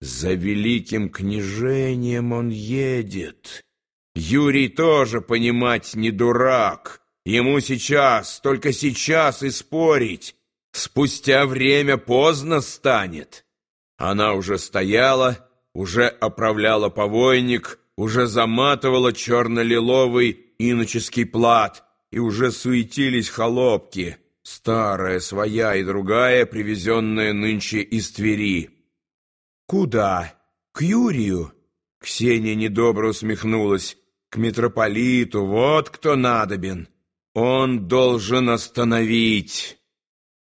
За великим княжением он едет. Юрий тоже понимать не дурак. Ему сейчас, только сейчас и спорить. Спустя время поздно станет. Она уже стояла, уже оправляла повойник, уже заматывала черно-лиловый иноческий плат, и уже суетились холопки, старая, своя и другая, привезенная нынче из Твери. «Куда? К Юрию?» Ксения недобро усмехнулась. «К митрополиту, вот кто надобен. Он должен остановить».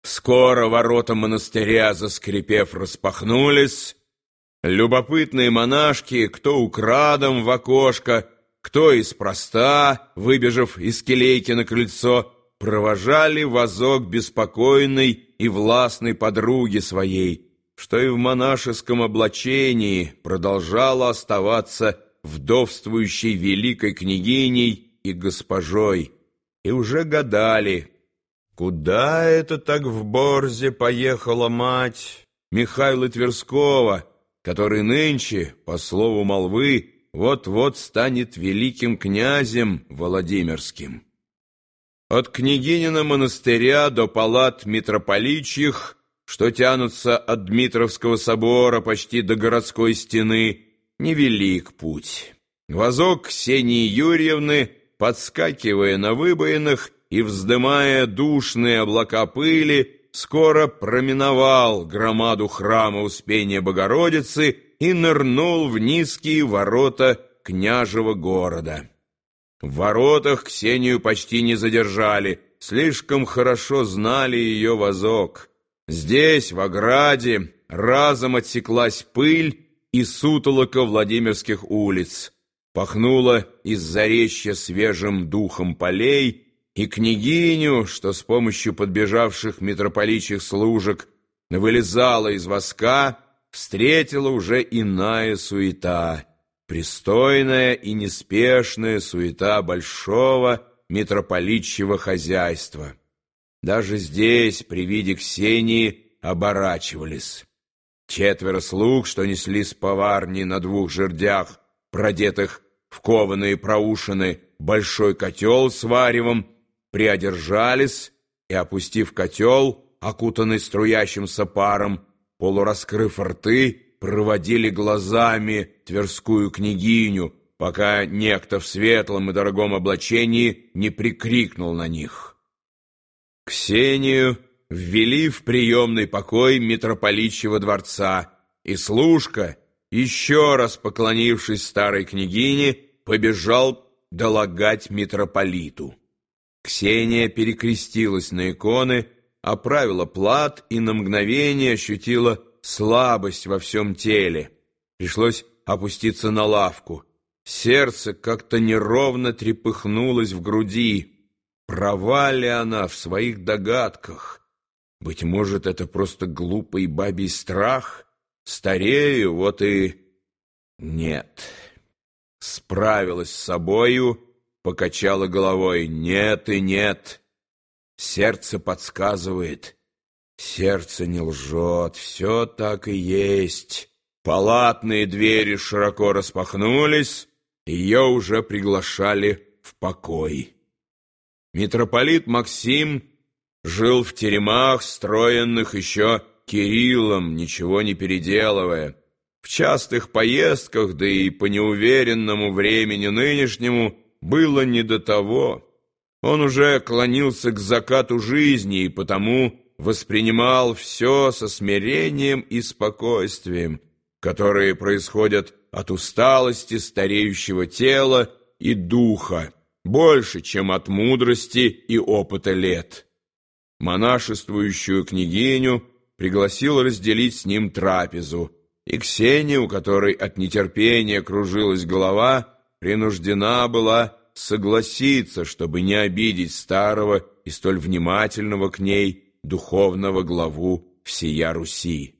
Скоро ворота монастыря, заскрипев, распахнулись. Любопытные монашки, кто украдом в окошко, кто испроста, выбежав из келейки на крыльцо, провожали возок беспокойной и властной подруги своей, что и в монашеском облачении продолжала оставаться вдовствующей великой княгиней и госпожой, и уже гадали, куда это так в Борзе поехала мать Михаила Тверского, который нынче, по слову молвы, вот-вот станет великим князем Владимирским. От княгинина монастыря до палат митрополичьих, что тянутся от Дмитровского собора почти до городской стены, невелик путь. Вазок Ксении Юрьевны, подскакивая на выбоинах и вздымая душные облака пыли, скоро проминовал громаду храма Успения Богородицы и нырнул в низкие ворота княжего города. В воротах Ксению почти не задержали, слишком хорошо знали ее возок. Здесь, в ограде, разом отсеклась пыль и сутолока Владимирских улиц. Пахнуло из заречья свежим духом полей, и княгиню, что с помощью подбежавших митрополичьих служек вылезала из воска, встретила уже иная суета, пристойная и неспешная суета большого митрополитчего хозяйства. Даже здесь, при виде Ксении, оборачивались. Четверо слуг, что несли с поварни на двух жердях, продетых в кованые проушины, большой котел с варевом, приодержались и, опустив котел, окутанный струящимся паром, полураскрыв рты, проводили глазами Тверскую княгиню, пока некто в светлом и дорогом облачении не прикрикнул на них. Ксению ввели в приемный покой митрополичьего дворца, и служка, еще раз поклонившись старой княгине, побежал долагать митрополиту. Ксения перекрестилась на иконы, оправила плат и на мгновение ощутила слабость во всем теле. Пришлось опуститься на лавку. Сердце как-то неровно трепыхнулось в груди. Права ли она в своих догадках? Быть может, это просто глупый бабий страх? Старею, вот и... Нет. Справилась с собою, покачала головой. Нет и нет. Сердце подсказывает. Сердце не лжет, все так и есть. Палатные двери широко распахнулись, ее уже приглашали в покой. Митрополит Максим жил в теремах, строенных еще Кириллом, ничего не переделывая. В частых поездках, да и по неуверенному времени нынешнему, было не до того. Он уже клонился к закату жизни и потому воспринимал все со смирением и спокойствием, которые происходят от усталости стареющего тела и духа, больше, чем от мудрости и опыта лет. Монашествующую княгиню пригласил разделить с ним трапезу, и Ксения, у которой от нетерпения кружилась голова, принуждена была согласиться, чтобы не обидеть старого и столь внимательного к ней духовного главу всея Руси.